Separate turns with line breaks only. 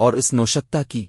اور اس نوشکتا کی۔